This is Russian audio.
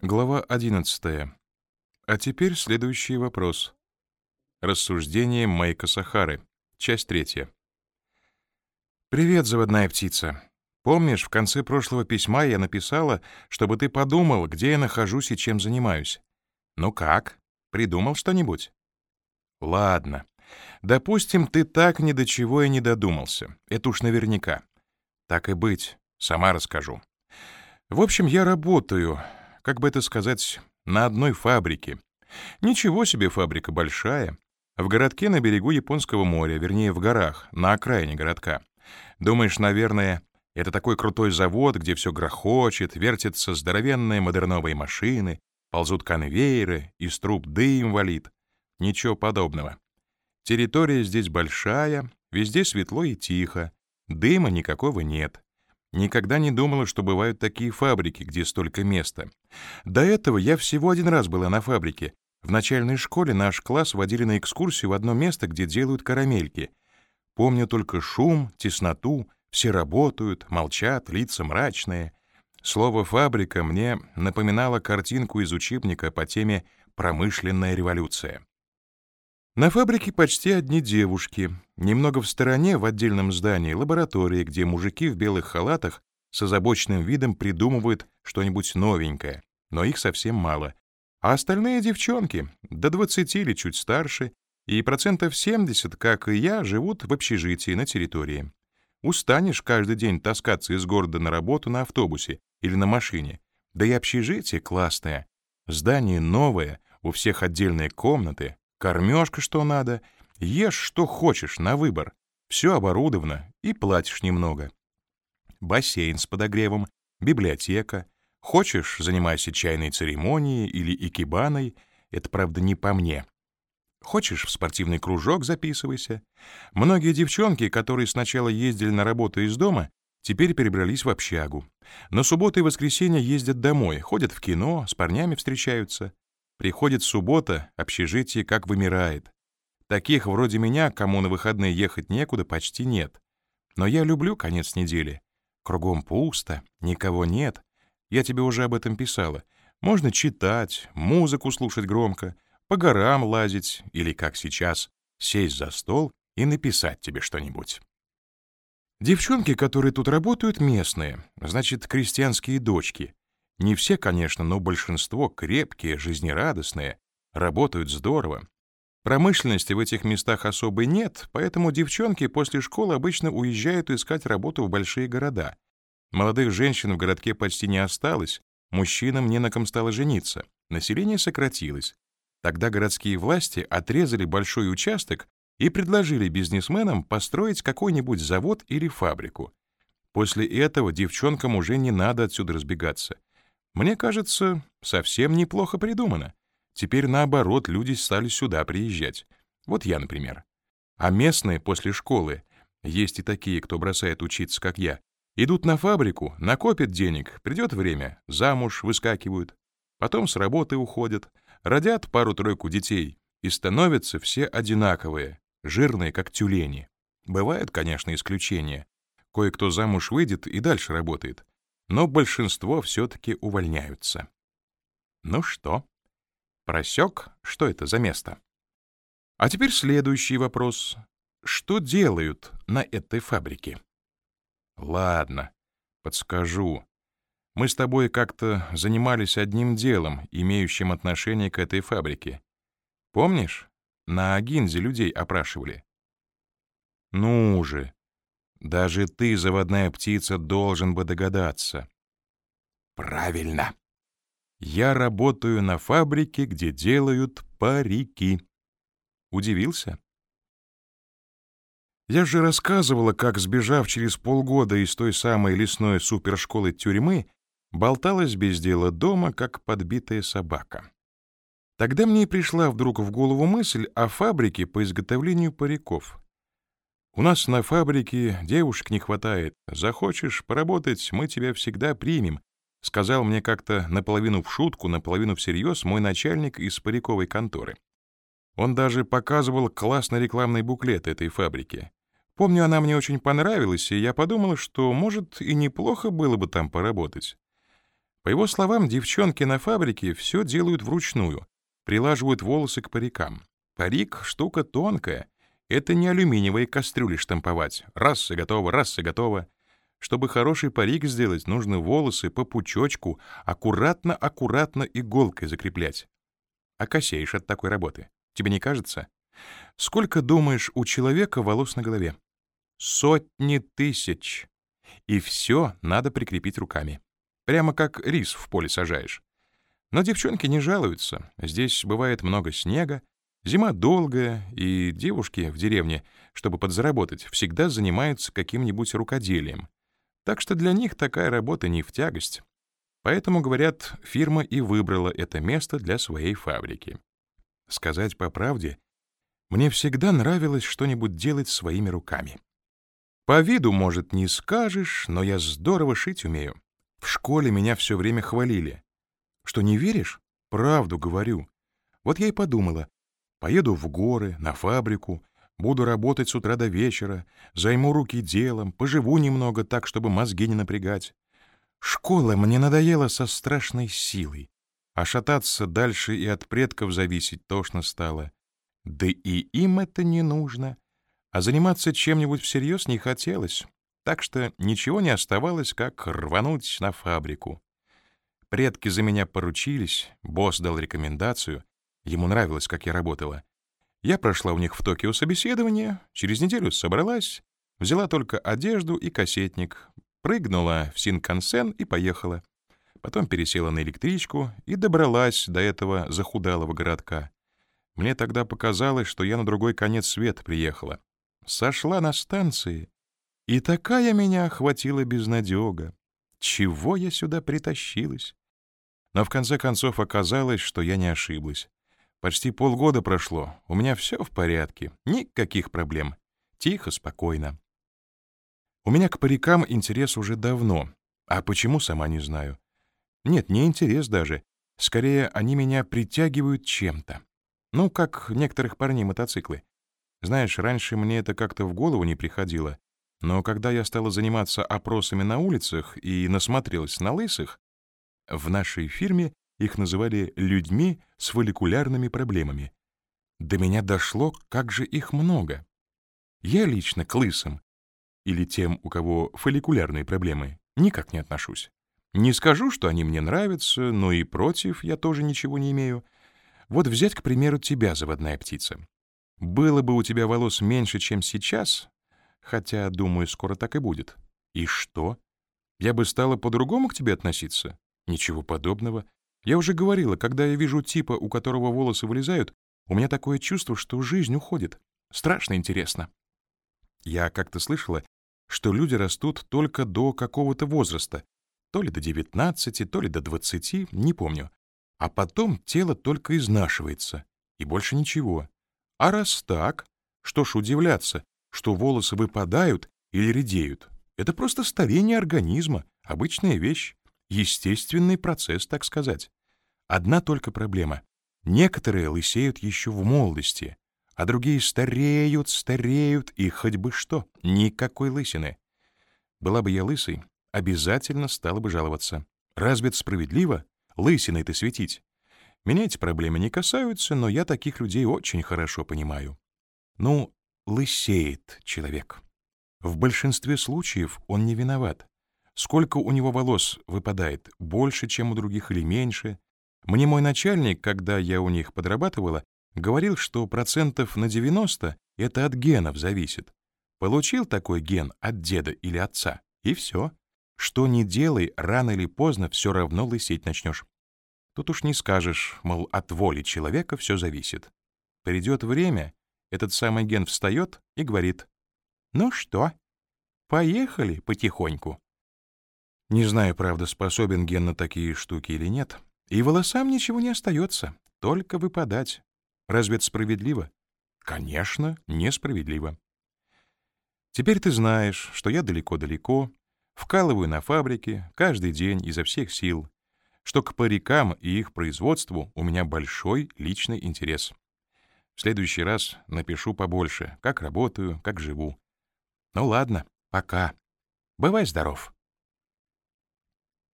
Глава 11. А теперь следующий вопрос. Рассуждение Майка Сахары. Часть третья. «Привет, заводная птица. Помнишь, в конце прошлого письма я написала, чтобы ты подумал, где я нахожусь и чем занимаюсь? Ну как? Придумал что-нибудь?» «Ладно. Допустим, ты так ни до чего и не додумался. Это уж наверняка. Так и быть. Сама расскажу. В общем, я работаю, как бы это сказать, на одной фабрике. Ничего себе фабрика большая. В городке на берегу Японского моря, вернее, в горах, на окраине городка. Думаешь, наверное, это такой крутой завод, где все грохочет, вертятся здоровенные модерновые машины, ползут конвейеры, из труб дым валит. Ничего подобного. Территория здесь большая, везде светло и тихо, дыма никакого нет. Никогда не думала, что бывают такие фабрики, где столько места. До этого я всего один раз была на фабрике. В начальной школе наш класс водили на экскурсию в одно место, где делают карамельки. Помню только шум, тесноту, все работают, молчат, лица мрачные. Слово «фабрика» мне напоминало картинку из учебника по теме «Промышленная революция». На фабрике почти одни девушки. Немного в стороне, в отдельном здании, лаборатории, где мужики в белых халатах с озабоченным видом придумывают что-нибудь новенькое, но их совсем мало. А остальные девчонки, до 20 или чуть старше, и процентов 70, как и я, живут в общежитии на территории. Устанешь каждый день таскаться из города на работу на автобусе или на машине. Да и общежитие классное. Здание новое, у всех отдельные комнаты, Кормежка что надо, ешь что хочешь на выбор. Все оборудовано и платишь немного. Бассейн с подогревом, библиотека. Хочешь, занимайся чайной церемонией или икебаной. Это, правда, не по мне. Хочешь, в спортивный кружок записывайся. Многие девчонки, которые сначала ездили на работу из дома, теперь перебрались в общагу. На субботы и воскресенье ездят домой, ходят в кино, с парнями встречаются. Приходит суббота, общежитие как вымирает. Таких вроде меня, кому на выходные ехать некуда, почти нет. Но я люблю конец недели. Кругом пусто, никого нет. Я тебе уже об этом писала. Можно читать, музыку слушать громко, по горам лазить или, как сейчас, сесть за стол и написать тебе что-нибудь. Девчонки, которые тут работают, местные, значит, крестьянские дочки. Не все, конечно, но большинство крепкие, жизнерадостные, работают здорово. Промышленности в этих местах особой нет, поэтому девчонки после школы обычно уезжают искать работу в большие города. Молодых женщин в городке почти не осталось, мужчинам не на ком стало жениться, население сократилось. Тогда городские власти отрезали большой участок и предложили бизнесменам построить какой-нибудь завод или фабрику. После этого девчонкам уже не надо отсюда разбегаться. Мне кажется, совсем неплохо придумано. Теперь, наоборот, люди стали сюда приезжать. Вот я, например. А местные после школы, есть и такие, кто бросает учиться, как я, идут на фабрику, накопят денег, придет время, замуж выскакивают, потом с работы уходят, родят пару-тройку детей и становятся все одинаковые, жирные, как тюлени. Бывают, конечно, исключения. Кое-кто замуж выйдет и дальше работает но большинство все-таки увольняются. Ну что, просек, что это за место? А теперь следующий вопрос. Что делают на этой фабрике? Ладно, подскажу. Мы с тобой как-то занимались одним делом, имеющим отношение к этой фабрике. Помнишь? На Агинзе людей опрашивали. Ну же, даже ты, заводная птица, должен бы догадаться. Правильно. Я работаю на фабрике, где делают парики. Удивился? Я же рассказывала, как, сбежав через полгода из той самой лесной супершколы тюрьмы, болталась без дела дома, как подбитая собака. Тогда мне пришла вдруг в голову мысль о фабрике по изготовлению париков. У нас на фабрике девушек не хватает. Захочешь поработать, мы тебя всегда примем», — сказал мне как-то наполовину в шутку, наполовину всерьез мой начальник из париковой конторы. Он даже показывал классный рекламный буклет этой фабрики. Помню, она мне очень понравилась, и я подумал, что, может, и неплохо было бы там поработать. По его словам, девчонки на фабрике все делают вручную, прилаживают волосы к парикам. Парик — штука тонкая. Это не алюминиевые кастрюли штамповать. Раз и готово, раз и готово. Чтобы хороший парик сделать, нужно волосы по пучочку аккуратно-аккуратно иголкой закреплять. А косеешь от такой работы. Тебе не кажется? Сколько, думаешь, у человека волос на голове? Сотни тысяч. И все надо прикрепить руками. Прямо как рис в поле сажаешь. Но девчонки не жалуются. Здесь бывает много снега, зима долгая, и девушки в деревне, чтобы подзаработать, всегда занимаются каким-нибудь рукоделием. Так что для них такая работа не в тягость. Поэтому, говорят, фирма и выбрала это место для своей фабрики. Сказать по правде, мне всегда нравилось что-нибудь делать своими руками. По виду, может, не скажешь, но я здорово шить умею. В школе меня все время хвалили. Что, не веришь? Правду говорю. Вот я и подумала. Поеду в горы, на фабрику, буду работать с утра до вечера, займу руки делом, поживу немного так, чтобы мозги не напрягать. Школа мне надоела со страшной силой, а шататься дальше и от предков зависеть тошно стало. Да и им это не нужно. А заниматься чем-нибудь всерьез не хотелось, так что ничего не оставалось, как рвануть на фабрику. Предки за меня поручились, босс дал рекомендацию, ему нравилось, как я работала. Я прошла у них в Токио собеседование, через неделю собралась, взяла только одежду и кассетник, прыгнула в Синкансен и поехала. Потом пересела на электричку и добралась до этого захудалого городка. Мне тогда показалось, что я на другой конец света приехала. Сошла на станции, и такая меня охватила безнадега. Чего я сюда притащилась? Но в конце концов оказалось, что я не ошиблась. Почти полгода прошло, у меня все в порядке, никаких проблем. Тихо, спокойно. У меня к парикам интерес уже давно, а почему, сама не знаю. Нет, не интерес даже. Скорее, они меня притягивают чем-то. Ну, как некоторых парней мотоциклы. Знаешь, раньше мне это как-то в голову не приходило, но когда я стала заниматься опросами на улицах и насмотрелась на лысых, в нашей фирме их называли людьми с фолликулярными проблемами. До меня дошло, как же их много. Я лично к лысым, или тем, у кого фолликулярные проблемы, никак не отношусь. Не скажу, что они мне нравятся, но и против я тоже ничего не имею — вот взять, к примеру, тебя, заводная птица. Было бы у тебя волос меньше, чем сейчас, хотя, думаю, скоро так и будет. И что? Я бы стала по-другому к тебе относиться? Ничего подобного. Я уже говорила, когда я вижу типа, у которого волосы вылезают, у меня такое чувство, что жизнь уходит. Страшно интересно. Я как-то слышала, что люди растут только до какого-то возраста, то ли до 19, то ли до 20, не помню. А потом тело только изнашивается, и больше ничего. А раз так, что ж удивляться, что волосы выпадают или редеют. Это просто старение организма, обычная вещь, естественный процесс, так сказать. Одна только проблема. Некоторые лысеют еще в молодости, а другие стареют, стареют, и хоть бы что, никакой лысины. Была бы я лысой, обязательно стала бы жаловаться. Разве это справедливо? лысиной-то светить. Меня эти проблемы не касаются, но я таких людей очень хорошо понимаю. Ну, лысеет человек. В большинстве случаев он не виноват. Сколько у него волос выпадает, больше, чем у других или меньше. Мне мой начальник, когда я у них подрабатывала, говорил, что процентов на 90 это от генов зависит. Получил такой ген от деда или отца, и все. Что ни делай, рано или поздно все равно лысеть начнешь. Тут уж не скажешь, мол, от воли человека все зависит. Придет время, этот самый ген встает и говорит, «Ну что, поехали потихоньку». Не знаю, правда, способен ген на такие штуки или нет. И волосам ничего не остается, только выпадать. Разве это справедливо? Конечно, несправедливо. Теперь ты знаешь, что я далеко-далеко, Вкалываю на фабрике каждый день изо всех сил, что к парикам и их производству у меня большой личный интерес. В следующий раз напишу побольше, как работаю, как живу. Ну ладно, пока. Бывай здоров.